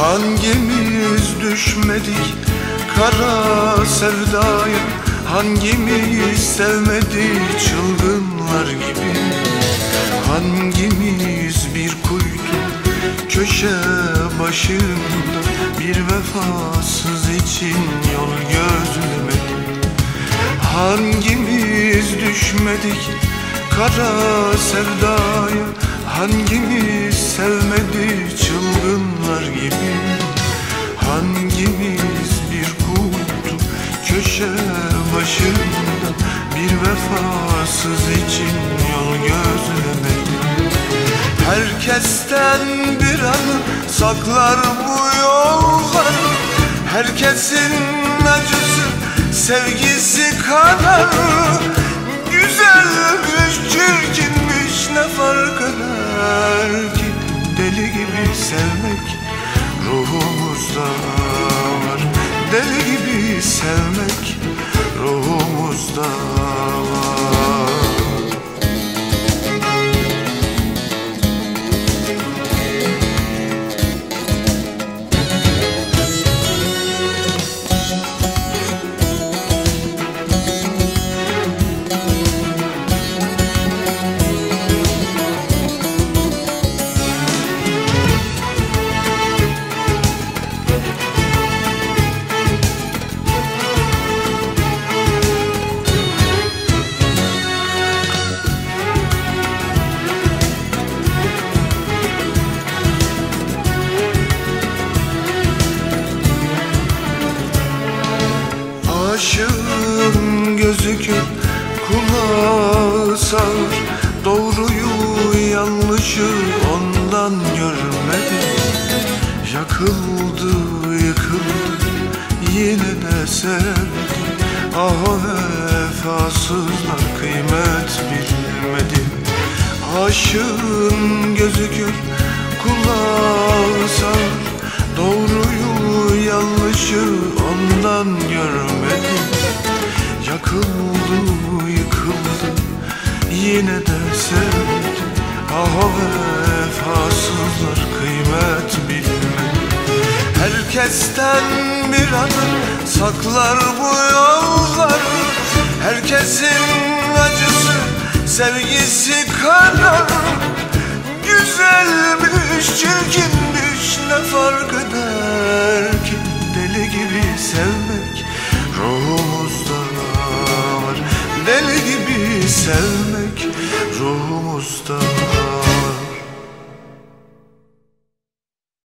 Hangimiz düşmedik kara sevdaya? Hangimiz sevmedik çılgınlar gibi? Hangimiz bir kuytu köşe başında? Bir vefasız için yol gözlemedik Hangimiz düşmedik kara sevdaya? Hangimiz sevmedi başında Bir vefasız için yol gözlemedi Herkesten bir anı saklar bu yollar. Herkesin acısı sevgisi kadar Güzelmiş çirkinmiş ne fark eder ki? Deli gibi sevmek ruhumuzda var. Deli gibi sevmek ruhumuzda var Aşığın gözü kör kulağı sağır Doğruyu yanlışı ondan görmedi Yakıldı yıkıldı yine de sevdi Ah o vefasızlar kıymet bilmedi Aşığın gözü kör kulağı sağır Doğruyu yanlışı ondan görmedi Yakıldı yıkıldı. Yine de sevdi Ah o vefasızlar kıymet bilmedi. Herkesten bir anı saklar bu yollar Herkesin acısı sevgisi kadar Güzelmiş çirkinmiş ne fark eder ki? Deli gibi sevmek gibi sevmek ruhumuzda